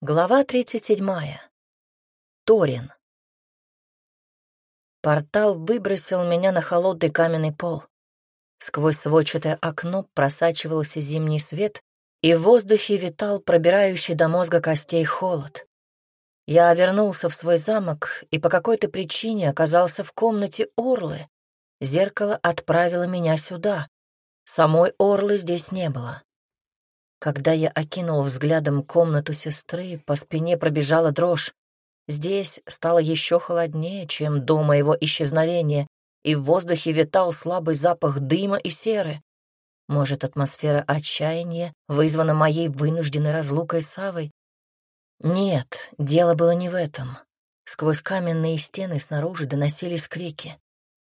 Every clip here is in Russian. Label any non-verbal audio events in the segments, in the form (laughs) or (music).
Глава 37. Торин. Портал выбросил меня на холодный каменный пол. Сквозь сводчатое окно просачивался зимний свет, и в воздухе витал пробирающий до мозга костей холод. Я вернулся в свой замок и по какой-то причине оказался в комнате Орлы. Зеркало отправило меня сюда. Самой Орлы здесь не было. Когда я окинул взглядом комнату сестры, по спине пробежала дрожь. Здесь стало еще холоднее, чем до моего исчезновения, и в воздухе витал слабый запах дыма и серы. Может, атмосфера отчаяния вызвана моей вынужденной разлукой с Савой? Нет, дело было не в этом. Сквозь каменные стены снаружи доносились крики.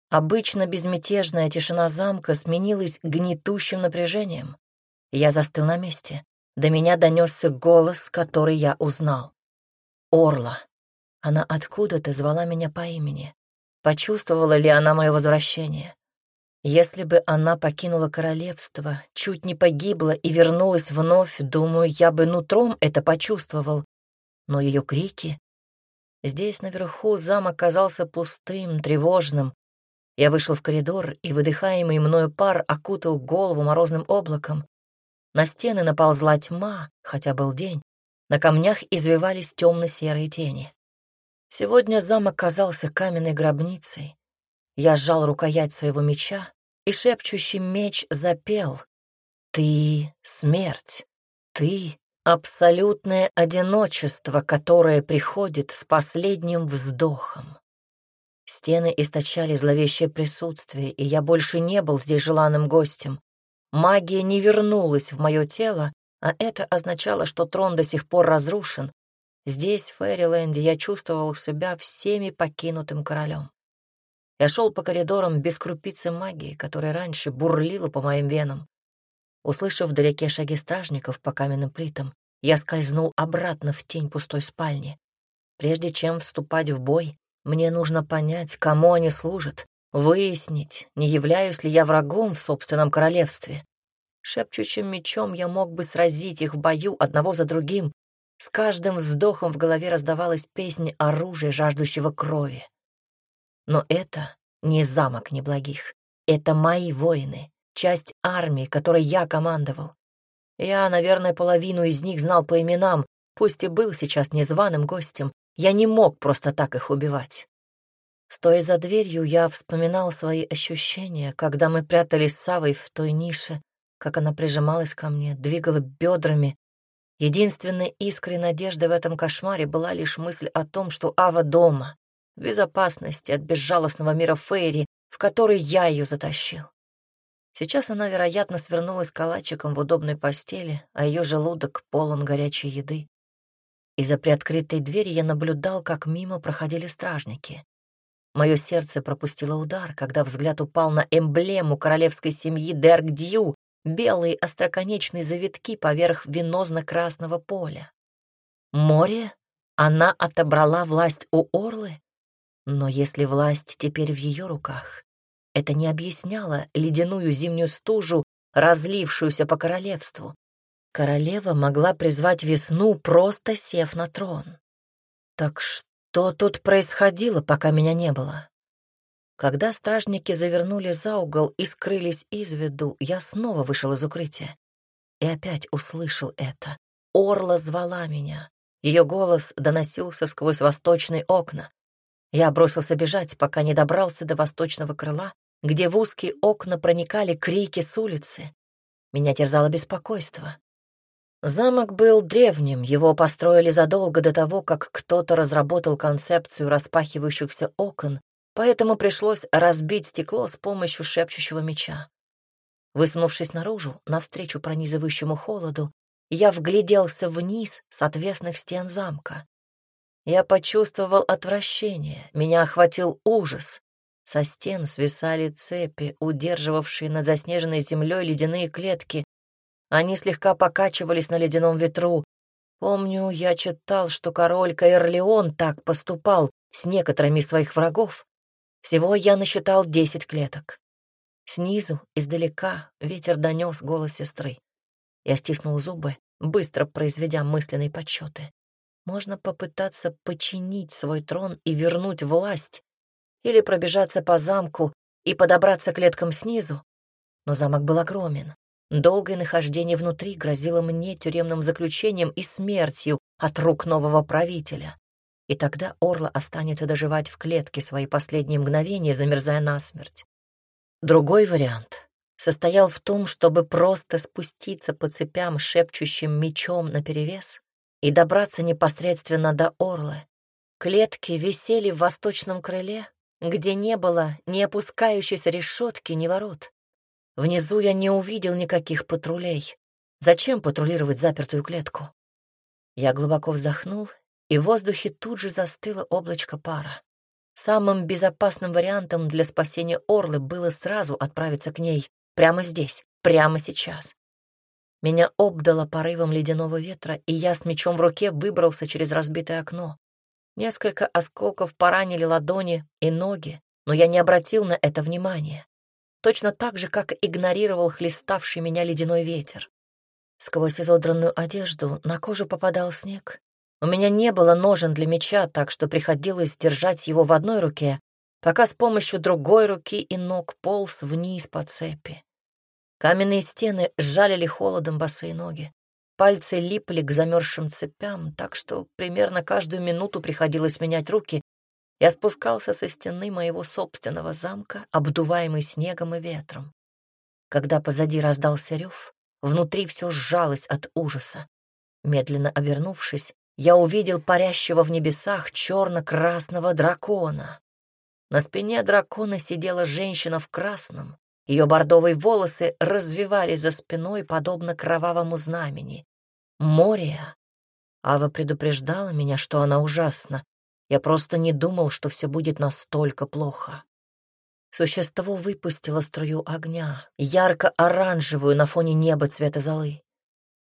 Обычно безмятежная тишина замка сменилась гнетущим напряжением. Я застыл на месте. До меня донесся голос, который я узнал. Орла. Она откуда-то звала меня по имени. Почувствовала ли она мое возвращение? Если бы она покинула королевство, чуть не погибла и вернулась вновь, думаю, я бы нутром это почувствовал. Но ее крики... Здесь, наверху, замок казался пустым, тревожным. Я вышел в коридор, и выдыхаемый мною пар окутал голову морозным облаком. На стены наползла тьма, хотя был день. На камнях извивались темно-серые тени. Сегодня замок казался каменной гробницей. Я сжал рукоять своего меча, и шепчущий меч запел. «Ты — смерть, ты — абсолютное одиночество, которое приходит с последним вздохом». Стены источали зловещее присутствие, и я больше не был здесь желанным гостем. Магия не вернулась в мое тело, а это означало, что трон до сих пор разрушен. Здесь, в Фэриленде, я чувствовал себя всеми покинутым королем. Я шел по коридорам без крупицы магии, которая раньше бурлила по моим венам. Услышав вдалеке шаги стражников по каменным плитам, я скользнул обратно в тень пустой спальни. Прежде чем вступать в бой, мне нужно понять, кому они служат, Выяснить, не являюсь ли я врагом в собственном королевстве. Шепчущим мечом я мог бы сразить их в бою одного за другим. С каждым вздохом в голове раздавалась песня оружия, жаждущего крови. Но это не замок неблагих. Это мои воины, часть армии, которой я командовал. Я, наверное, половину из них знал по именам, пусть и был сейчас незваным гостем. Я не мог просто так их убивать. Стоя за дверью, я вспоминал свои ощущения, когда мы прятались с Савой в той нише, как она прижималась ко мне, двигала бедрами. Единственной искрой надежды в этом кошмаре была лишь мысль о том, что Ава дома, в безопасности от безжалостного мира Фейри, в который я ее затащил. Сейчас она, вероятно, свернулась калачиком в удобной постели, а ее желудок полон горячей еды. Из-за приоткрытой двери я наблюдал, как мимо проходили стражники. Мое сердце пропустило удар, когда взгляд упал на эмблему королевской семьи Дергдью, белые остроконечные завитки поверх венозно-красного поля. Море? Она отобрала власть у Орлы? Но если власть теперь в ее руках, это не объясняло ледяную зимнюю стужу, разлившуюся по королевству. Королева могла призвать весну, просто сев на трон. Так что? Что тут происходило, пока меня не было? Когда стражники завернули за угол и скрылись из виду, я снова вышел из укрытия. И опять услышал это. Орла звала меня. Ее голос доносился сквозь восточные окна. Я бросился бежать, пока не добрался до восточного крыла, где в узкие окна проникали крики с улицы. Меня терзало беспокойство. Замок был древним, его построили задолго до того, как кто-то разработал концепцию распахивающихся окон, поэтому пришлось разбить стекло с помощью шепчущего меча. Высунувшись наружу, навстречу пронизывающему холоду, я вгляделся вниз с отвесных стен замка. Я почувствовал отвращение, меня охватил ужас. Со стен свисали цепи, удерживавшие над заснеженной землей ледяные клетки, они слегка покачивались на ледяном ветру. Помню, я читал, что король Каэрлеон так поступал с некоторыми своих врагов. Всего я насчитал десять клеток. Снизу, издалека, ветер донес голос сестры. Я стиснул зубы, быстро произведя мысленные подсчеты. Можно попытаться починить свой трон и вернуть власть, или пробежаться по замку и подобраться к клеткам снизу. Но замок был огромен. Долгое нахождение внутри грозило мне тюремным заключением и смертью от рук нового правителя. И тогда Орла останется доживать в клетке свои последние мгновения, замерзая насмерть. Другой вариант состоял в том, чтобы просто спуститься по цепям шепчущим мечом наперевес и добраться непосредственно до Орлы. Клетки висели в восточном крыле, где не было ни опускающейся решетки, ни ворот. Внизу я не увидел никаких патрулей. Зачем патрулировать запертую клетку? Я глубоко вздохнул, и в воздухе тут же застыло облачко пара. Самым безопасным вариантом для спасения Орлы было сразу отправиться к ней, прямо здесь, прямо сейчас. Меня обдало порывом ледяного ветра, и я с мечом в руке выбрался через разбитое окно. Несколько осколков поранили ладони и ноги, но я не обратил на это внимания. Точно так же, как игнорировал хлеставший меня ледяной ветер. Сквозь изодранную одежду на кожу попадал снег. У меня не было ножен для меча, так что приходилось держать его в одной руке, пока с помощью другой руки и ног полз вниз по цепи. Каменные стены сжалили холодом босые ноги. Пальцы липли к замерзшим цепям, так что примерно каждую минуту приходилось менять руки. Я спускался со стены моего собственного замка, обдуваемый снегом и ветром. Когда позади раздался рев, внутри все сжалось от ужаса. Медленно обернувшись, я увидел парящего в небесах черно-красного дракона. На спине дракона сидела женщина в красном, ее бордовые волосы развивались за спиной, подобно кровавому знамени. Мория. Ава предупреждала меня, что она ужасна. Я просто не думал, что все будет настолько плохо. Существо выпустило струю огня, ярко-оранжевую на фоне неба цвета золы.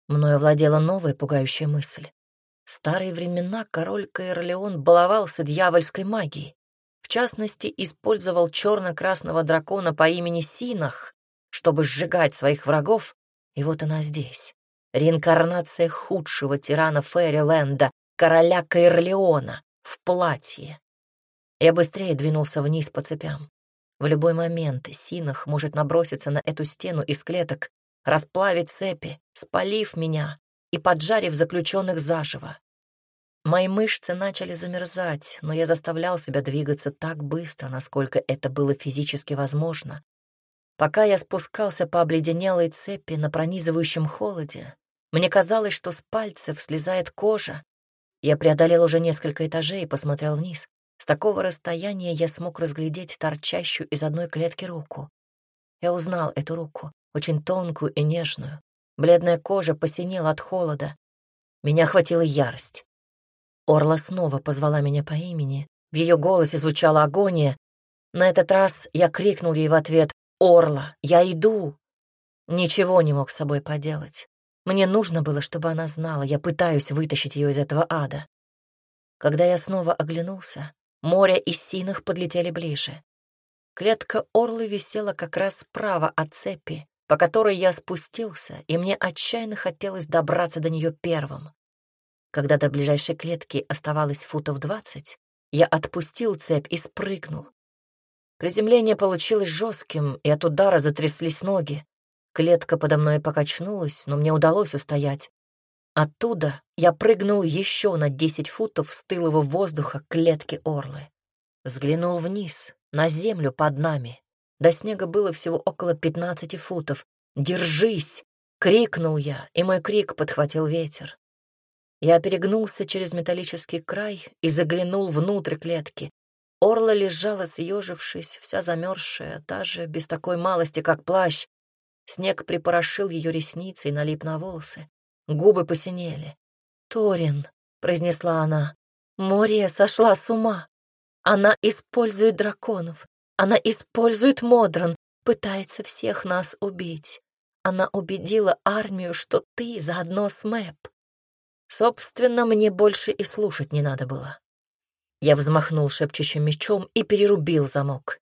Мною владела новая пугающая мысль. В старые времена король Каэрлеон баловался дьявольской магией. В частности, использовал черно-красного дракона по имени Синах, чтобы сжигать своих врагов, и вот она здесь. Реинкарнация худшего тирана Фэриленда, короля Каэрлеона, в платье. Я быстрее двинулся вниз по цепям. В любой момент Синах может наброситься на эту стену из клеток, расплавить цепи, спалив меня и поджарив заключенных заживо. Мои мышцы начали замерзать, но я заставлял себя двигаться так быстро, насколько это было физически возможно. Пока я спускался по обледенелой цепи на пронизывающем холоде, мне казалось, что с пальцев слезает кожа. Я преодолел уже несколько этажей и посмотрел вниз. С такого расстояния я смог разглядеть торчащую из одной клетки руку. Я узнал эту руку, очень тонкую и нежную. Бледная кожа посинела от холода. Меня охватила ярость. Орла снова позвала меня по имени. В ее голосе звучала агония. На этот раз я крикнул ей в ответ «Орла, я иду!» Ничего не мог с собой поделать. Мне нужно было, чтобы она знала, я пытаюсь вытащить ее из этого ада. Когда я снова оглянулся, море и синах подлетели ближе. Клетка Орлы висела как раз справа от цепи, по которой я спустился, и мне отчаянно хотелось добраться до нее первым. Когда до ближайшей клетки оставалось футов двадцать, я отпустил цепь и спрыгнул. Приземление получилось жестким, и от удара затряслись ноги. Клетка подо мной покачнулась, но мне удалось устоять. Оттуда я прыгнул еще на десять футов стылого воздуха клетки орлы. Взглянул вниз, на землю под нами. До снега было всего около пятнадцати футов. «Держись!» — крикнул я, и мой крик подхватил ветер. Я перегнулся через металлический край и заглянул внутрь клетки. Орла лежала, съежившись, вся замерзшая, даже без такой малости, как плащ. Снег припорошил ее ресницы и налип на волосы. Губы посинели. «Торин», — произнесла она, — «Мория сошла с ума. Она использует драконов. Она использует Модран, пытается всех нас убить. Она убедила армию, что ты заодно с Мэп. Собственно, мне больше и слушать не надо было. Я взмахнул шепчущим мечом и перерубил замок.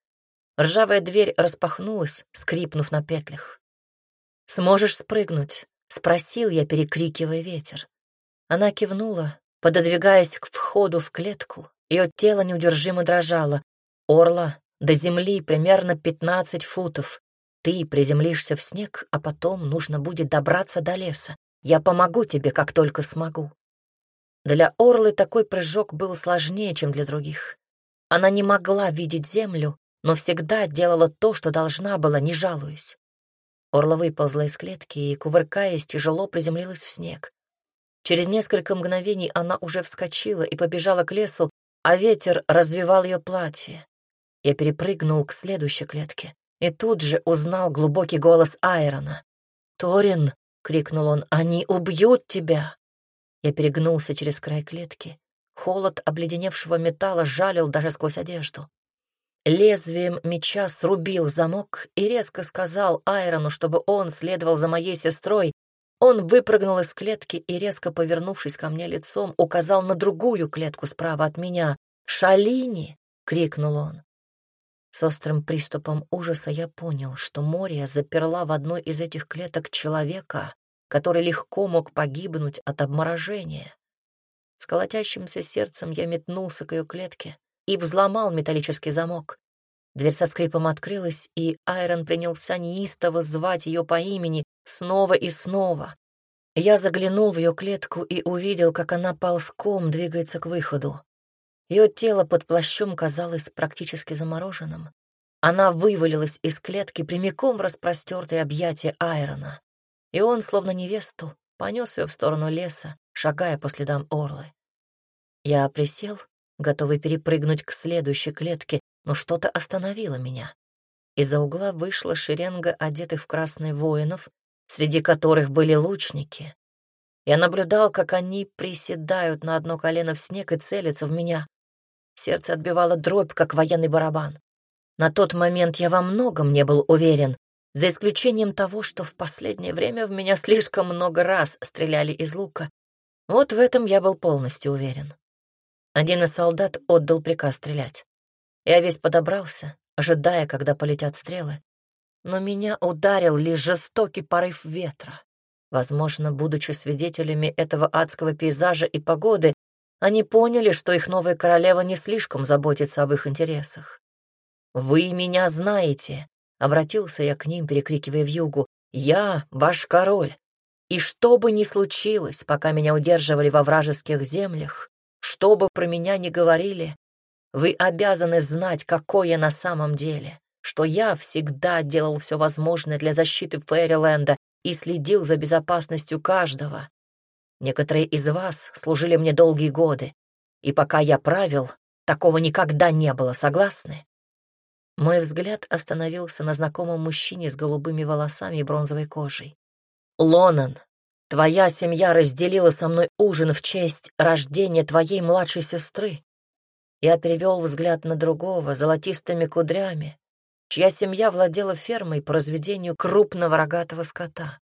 Ржавая дверь распахнулась, скрипнув на петлях. «Сможешь спрыгнуть?» — спросил я, перекрикивая ветер. Она кивнула, Пододвигаясь к входу в клетку, ее тело неудержимо дрожало. Орла до земли примерно 15 футов. Ты приземлишься в снег, а потом нужно будет добраться до леса. Я помогу тебе, как только смогу. Для Орлы такой прыжок был сложнее, чем для других. Она не могла видеть землю, но всегда делала то, что должна была, не жалуясь. Орла выползла из клетки и, кувыркаясь, тяжело приземлилась в снег. Через несколько мгновений она уже вскочила и побежала к лесу, а ветер развивал ее платье. Я перепрыгнул к следующей клетке и тут же узнал глубокий голос Айрона. «Торин!» — крикнул он. «Они убьют тебя!» Я перегнулся через край клетки. Холод обледеневшего металла жалил даже сквозь одежду. Лезвием меча срубил замок и резко сказал Айрону, чтобы он следовал за моей сестрой. Он выпрыгнул из клетки и, резко повернувшись ко мне лицом, указал на другую клетку справа от меня. «Шалини!» — крикнул он. С острым приступом ужаса я понял, что Мория заперла в одной из этих клеток человека, который легко мог погибнуть от обморожения. С колотящимся сердцем я метнулся к ее клетке и взломал металлический замок. Дверь со скрипом открылась, и Айрон принялся неистово звать ее по имени снова и снова. Я заглянул в ее клетку и увидел, как она ползком двигается к выходу. Ее тело под плащом казалось практически замороженным. Она вывалилась из клетки прямиком в распростертые объятия Айрона. И он, словно невесту, понес ее в сторону леса, шагая по следам орлы. Я присел, готовый перепрыгнуть к следующей клетке, но что-то остановило меня. Из-за угла вышла шеренга одетых в красные воинов, среди которых были лучники. Я наблюдал, как они приседают на одно колено в снег и целятся в меня. Сердце отбивало дробь, как военный барабан. На тот момент я во многом не был уверен, за исключением того, что в последнее время в меня (laughs) слишком много раз стреляли из лука. Вот в этом я был полностью уверен. Один из солдат отдал приказ стрелять. Я весь подобрался, ожидая, когда полетят стрелы. Но меня ударил лишь жестокий порыв ветра. Возможно, будучи свидетелями этого адского пейзажа и погоды, они поняли, что их новая королева не слишком заботится об их интересах. «Вы меня знаете», — обратился я к ним, перекрикивая в югу. «Я ваш король. И что бы ни случилось, пока меня удерживали во вражеских землях, что бы про меня ни говорили, вы обязаны знать, какой я на самом деле, что я всегда делал все возможное для защиты Фэриленда и следил за безопасностью каждого, Некоторые из вас служили мне долгие годы, и пока я правил, такого никогда не было, согласны?» Мой взгляд остановился на знакомом мужчине с голубыми волосами и бронзовой кожей. «Лонан, твоя семья разделила со мной ужин в честь рождения твоей младшей сестры». Я перевел взгляд на другого, золотистыми кудрями, чья семья владела фермой по разведению крупного рогатого скота.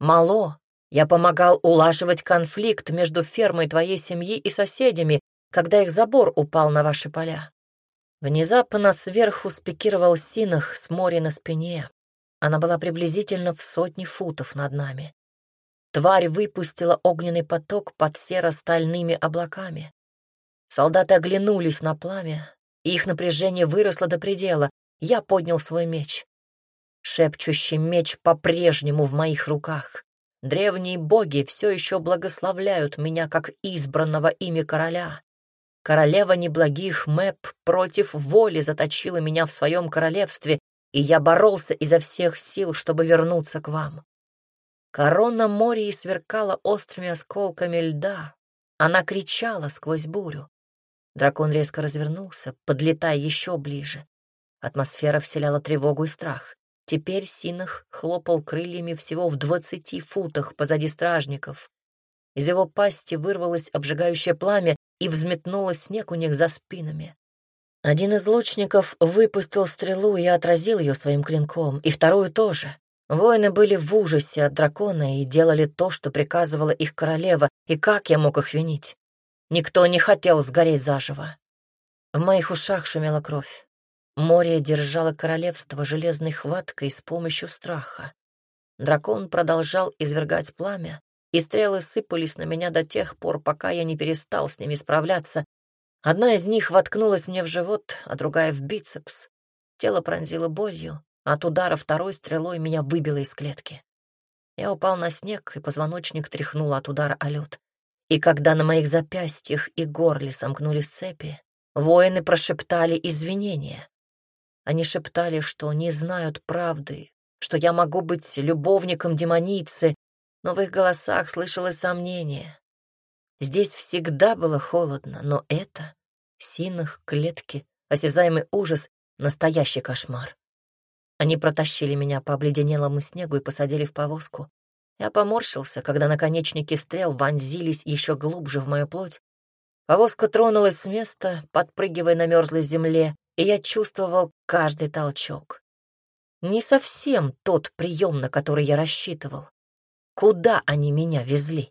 Мало я помогал улаживать конфликт между фермой твоей семьи и соседями, когда их забор упал на ваши поля. Внезапно сверху спикировал Синах с моря на спине. Она была приблизительно в сотни футов над нами. Тварь выпустила огненный поток под серо-стальными облаками. Солдаты оглянулись на пламя, и их напряжение выросло до предела. Я поднял свой меч. Шепчущий меч по-прежнему в моих руках. Древние боги все еще благословляют меня как избранного ими короля. Королева неблагих Мэп против воли заточила меня в своем королевстве, и я боролся изо всех сил, чтобы вернуться к вам. Корона Мории сверкала острыми осколками льда. Она кричала сквозь бурю. Дракон резко развернулся, подлетая еще ближе. Атмосфера вселяла тревогу и страх. Теперь Синах хлопал крыльями всего в двадцати футах позади стражников. Из его пасти вырвалось обжигающее пламя и взметнуло снег у них за спинами. Один из лучников выпустил стрелу и отразил ее своим клинком, и вторую тоже. Воины были в ужасе от дракона и делали то, что приказывала их королева, и как я мог их винить? Никто не хотел сгореть заживо. В моих ушах шумела кровь. Море держало королевство железной хваткой с помощью страха. Дракон продолжал извергать пламя, и стрелы сыпались на меня до тех пор, пока я не перестал с ними справляться. Одна из них воткнулась мне в живот, а другая — в бицепс. Тело пронзило болью, от удара второй стрелой меня выбило из клетки. Я упал на снег, и позвоночник тряхнул от удара о лед. И когда на моих запястьях и горле сомкнулись цепи, воины прошептали извинения. Они шептали, что не знают правды, что я могу быть любовником демоницы, но в их голосах слышалось сомнение. Здесь всегда было холодно, но это — синах, клетки, осязаемый ужас, настоящий кошмар. Они протащили меня по обледенелому снегу и посадили в повозку. Я поморщился, когда наконечники стрел вонзились еще глубже в мою плоть. Повозка тронулась с места, подпрыгивая на мерзлой земле, и я чувствовал каждый толчок. Не совсем тот прием, на который я рассчитывал. Куда они меня везли?